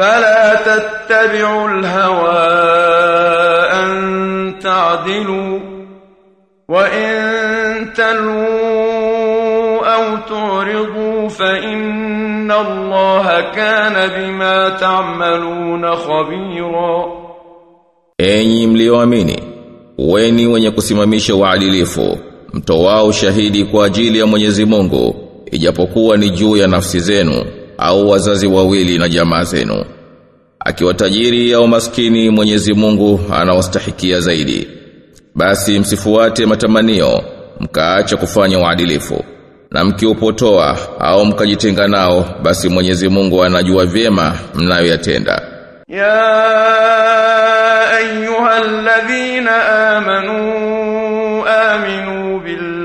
فلا تتبعوا الهوى أن تعدلوا وإن تلووا أو تعرضوا فإن الله كان بما تعملون خبيرا Enyi mlioamini, weni wenye kusimamisha uadilifu, mtoao ushahidi kwa ajili ya Mwenyezi Mungu, ijapokuwa ni juu ya nafsi zenu au wazazi wawili na jamaa zenu. akiwa tajiri au maskini Mwenyezi Mungu anawastahikia zaidi. Basi msifuate matamanio mkaacha kufanya uadilifu. Na mkiupotoa au mkajitenga nao basi Mwenyezi Mungu anajua vyema mnayoyatenda. Ya ayyuhalladhina amanu aminu bil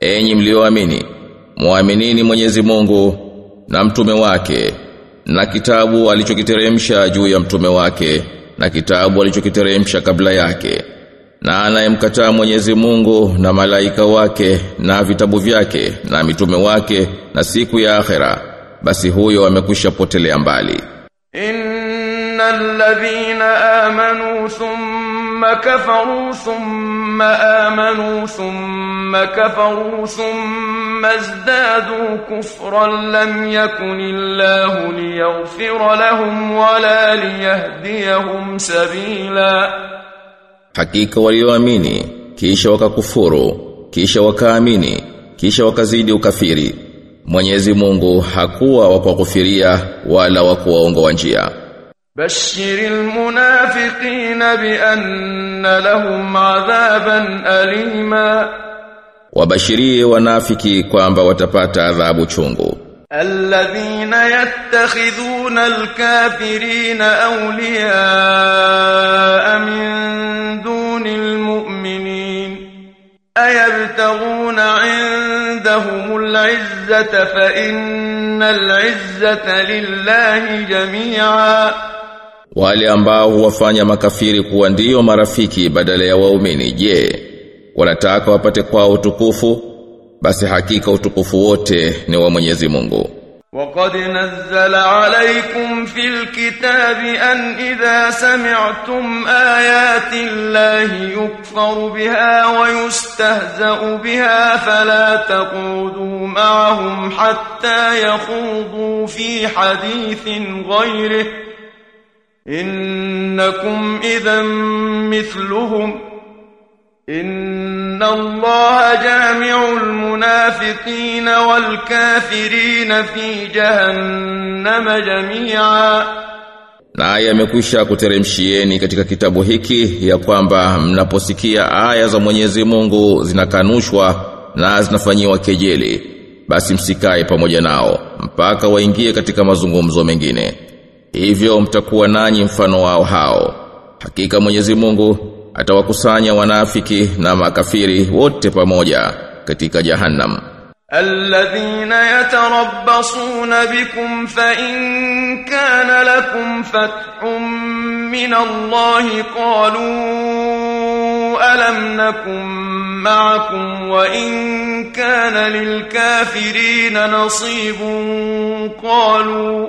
enyi mlioamini muaminini Mwenyezi Mungu na mtume wake na kitabu alichokiteremsha juu ya mtume wake na kitabu alichokiteremsha kabla yake. Na anayemkataa Mwenyezi Mungu na malaika wake na vitabu vyake na mitume wake na siku ya akhera basi huyo amekwisha potelea mbali. Innal ladhina amanu thumma ثم كفروا ثم آمنوا ثم كفروا ثم ازدادوا كفرا لم يكن الله ليغفر لهم ولا ليهديهم سبيلا حقيقة وليوميني كيشا وككفرو كيش وكاميني كيش وكزيد وكافيري من يزي مونغو wa kuwakufiria wala wa kuwaongoa njia. بشر المنافقين بأن لهم عذابا أليما. Wabashirie wanafiki kwamba watapata adhabu chungu الذين يتخذون الكافرين أولياء من دون المؤمنين. أيبتغون عندهم العزة فإن العزة لله جميعا. Wale ambao huwafanya makafiri kuwa ndiyo marafiki badala ya waumini je wanataka wapate kwao utukufu basi hakika utukufu wote ni wa Mwenyezi Mungu وقد نزل عليكم في الكتاب أن إذا سمعتم آيات الله يكفر بها ويستهزأ بها فلا تقعدوا معهم حتى يخوضوا في حديث غيره إنكم إذا مثلهم إن الله جامع المنافقين والكافرين في جهنم جميعا naye amekwisha kuteremshieni katika kitabu hiki ya kwamba mnaposikia aya za Mwenyezi Mungu zinakanushwa na zinafanyiwa kejeli basi msikae pamoja nao mpaka waingie katika mazungumzo mengine Hivyo mtakuwa nanyi mfano wao hao hakika Mwenyezi Mungu atawakusanya wanafiki na makafiri wote pamoja katika jahannam الذين يتربصون بكم فإن كان لكم فتح من الله قالوا ألم نكن معكم وإن كان للكافرين نصيب قالوا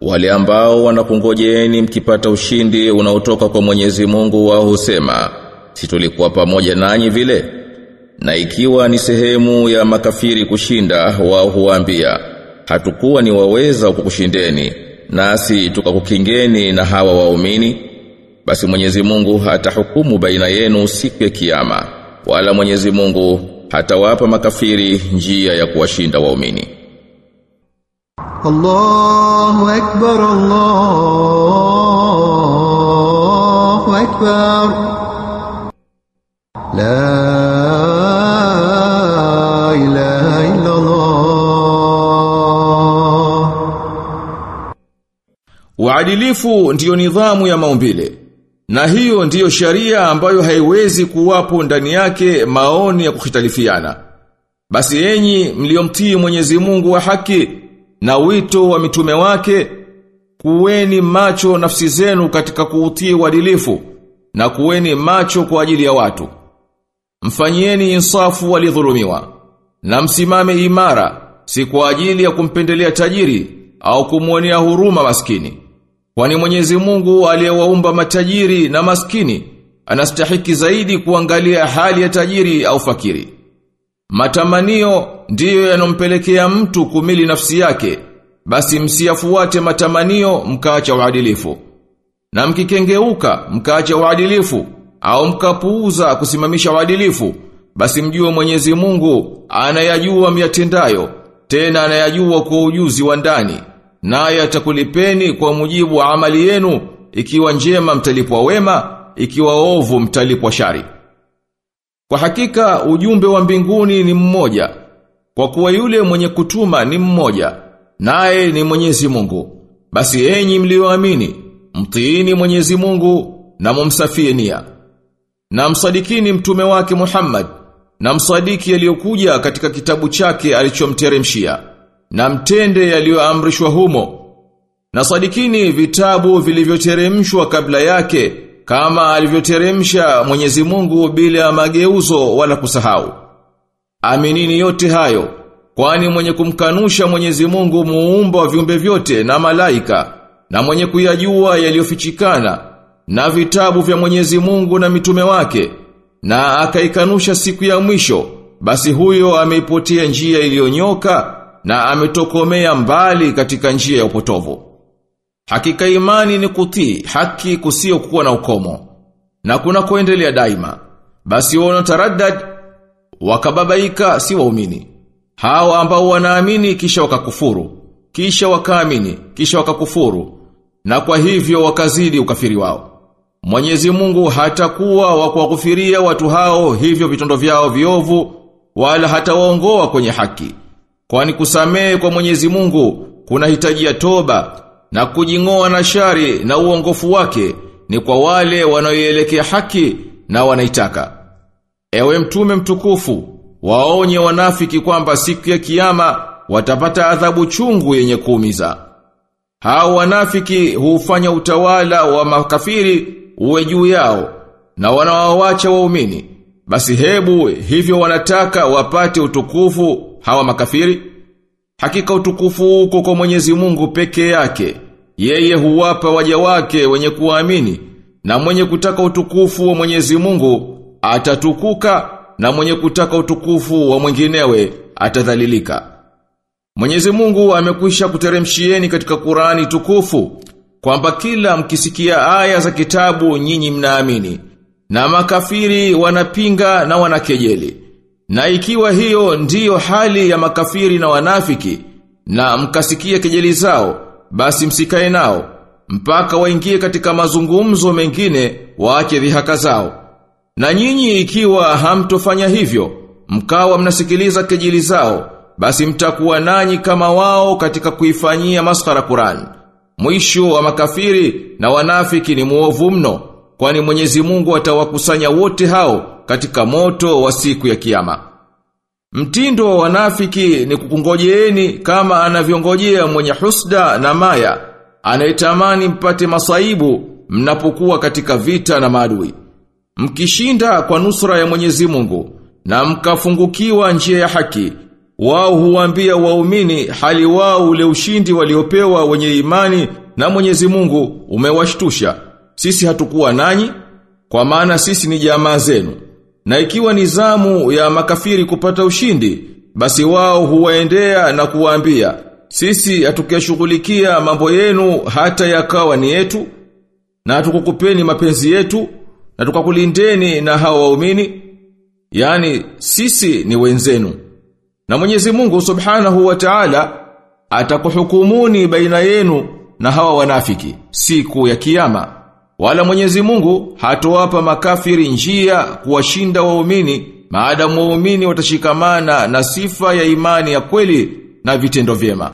Wale ambao wanakungojeeni mkipata ushindi unaotoka kwa Mwenyezi Mungu wao husema si tulikuwa pamoja nanyi vile. Na ikiwa ni sehemu ya makafiri kushinda wao huambia hatukuwa ni waweza kukushindeni nasi tukakukingeni na hawa waumini. Basi Mwenyezi Mungu hatahukumu baina yenu siku ya kiyama wala Mwenyezi Mungu hatawapa makafiri njia ya kuwashinda waumini الله أكبر الله أكبر لا إله إلا الله Uadilifu ndiyo nidhamu ya maumbile. Na hiyo ndiyo sharia ambayo haiwezi kuwapo ndani yake maoni ya kukhitalifiana. Basi enyi mliomtii Mwenyezi Mungu wa haki na wito wa mitume wake, kuweni macho nafsi zenu katika kuutii uadilifu na kuweni macho kwa ajili ya watu. Mfanyieni insafu walidhulumiwa na msimame imara si kwa ajili ya kumpendelea tajiri au kumwonea huruma maskini. Kwani Mwenyezi Mungu aliyewaumba matajiri na maskini anastahiki zaidi kuangalia hali ya tajiri au fakiri. Matamanio ndiyo yanompelekea mtu kumili nafsi yake, basi msiyafuate matamanio mkaacha uadilifu. Na mkikengeuka mkaacha uadilifu au mkapuuza kusimamisha uadilifu, basi mjue Mwenyezi Mungu anayajua myatendayo, tena anayajua kwa ujuzi wa ndani, naye atakulipeni kwa mujibu wa amali yenu, ikiwa njema mtalipwa wema, ikiwa ovu mtalipwa shari. Kwa hakika ujumbe wa mbinguni ni mmoja, kwa kuwa yule mwenye kutuma ni mmoja, naye ni Mwenyezi Mungu. Basi enyi mlioamini, mtiini Mwenyezi Mungu na mumsafie nia. Na msadikini mtume wake Muhammad, na msadiki yaliyokuja katika kitabu chake alichomteremshia, na mtende yaliyoamrishwa humo. Na sadikini vitabu vilivyoteremshwa kabla yake kama alivyoteremsha Mwenyezi Mungu bila mageuzo wala kusahau. Aminini yote hayo, kwani mwenye kumkanusha Mwenyezi Mungu muumba wa viumbe vyote na malaika, na mwenye kuyajua yaliyofichikana, na vitabu vya Mwenyezi Mungu na mitume wake, na akaikanusha siku ya mwisho, basi huyo ameipotea njia iliyonyoka na ametokomea mbali katika njia ya upotovu. Hakika imani ni kutii haki kusio kuwa na ukomo. Na kuna kuendelea daima. Basi wana taraddad wakababaika si waumini. Hawa ambao wanaamini kisha wakakufuru, kisha wakaamini, kisha wakakufuru. Na kwa hivyo wakazidi ukafiri wao. Mwenyezi Mungu hatakuwa wa kuwakufiria watu hao hivyo vitondo vyao viovu wala hatawaongoa kwenye haki. Kwani kusamehe kwa Mwenyezi Mungu kuna hitaji ya toba na kujingoa na shari na uongofu wake ni kwa wale wanaoielekea haki na wanaitaka. Ewe mtume mtukufu, waonye wanafiki kwamba siku ya kiyama watapata adhabu chungu yenye kuumiza. Hao wanafiki hufanya utawala wa makafiri uwe juu yao na wanawawacha waumini. Basi hebu hivyo wanataka wapate utukufu hawa makafiri? Hakika utukufu uko kwa Mwenyezi Mungu peke yake. Yeye huwapa waja wake wenye kuamini na mwenye kutaka utukufu wa Mwenyezi Mungu atatukuka na mwenye kutaka utukufu wa mwinginewe atadhalilika. Mwenyezi Mungu amekwisha kuteremshieni katika Qurani tukufu kwamba kila mkisikia aya za kitabu nyinyi mnaamini na makafiri wanapinga na wanakejeli. Na ikiwa hiyo ndiyo hali ya makafiri na wanafiki na mkasikia kejeli zao basi msikae nao mpaka waingie katika mazungumzo mengine waache dhihaka zao. Na nyinyi ikiwa hamtofanya hivyo mkawa mnasikiliza kejeli zao basi mtakuwa nanyi kama wao katika kuifanyia maskhara Qur'an. Mwisho wa makafiri na wanafiki ni muovu mno kwani Mwenyezi Mungu atawakusanya wote hao katika moto wa siku ya kiyama. Mtindo wa wanafiki ni kukungojeeni kama anavyongojea mwenye husda na maya anayetamani mpate masaibu mnapokuwa katika vita na maadui. Mkishinda kwa nusra ya Mwenyezi Mungu na mkafungukiwa njia ya haki, wao huambia waumini hali wao ule ushindi waliopewa wenye imani na Mwenyezi Mungu umewashtusha. Sisi hatukuwa nanyi kwa maana sisi ni jamaa zenu. Na ikiwa ni zamu ya makafiri kupata ushindi, basi wao huwaendea na kuwaambia, sisi hatukishughulikia mambo yenu hata yakawa ni yetu, na tukukupeni mapenzi yetu, na tukakulindeni na hawa waumini, yani sisi ni wenzenu. Na Mwenyezi Mungu Subhanahu wa Ta'ala atakuhukumuni baina yenu na hawa wanafiki siku ya kiyama. Wala Mwenyezi Mungu hatowapa makafiri njia kuwashinda waumini maadamu waumini watashikamana na sifa ya imani ya kweli na vitendo vyema.